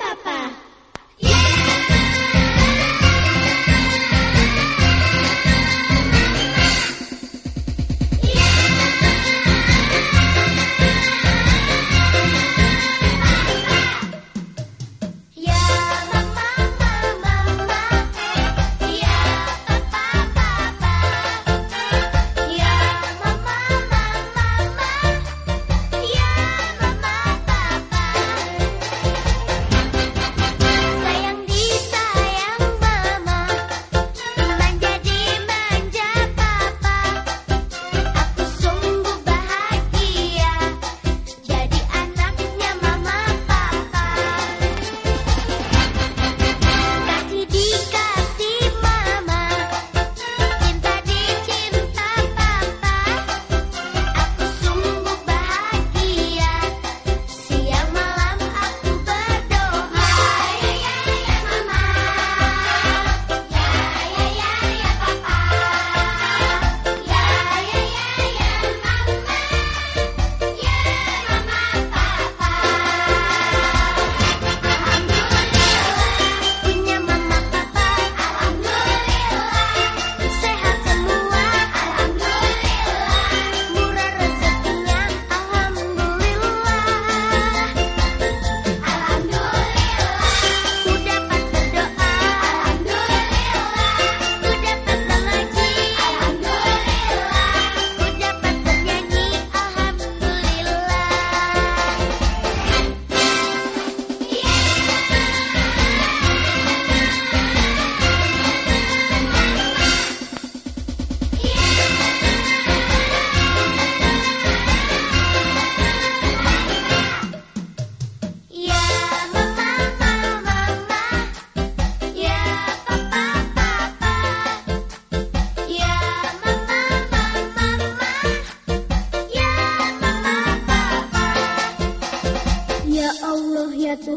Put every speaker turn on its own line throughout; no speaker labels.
爸爸。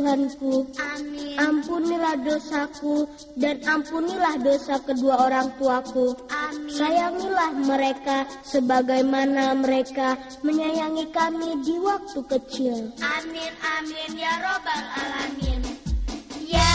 Tuhanku.
Amin.
Ampunilah dosaku dan ampunilah dosa kedua orang tuaku.
Amin.
Sayangilah mereka sebagaimana mereka menyayangi kami di waktu kecil.
Amin amin ya robbal alamin. Ya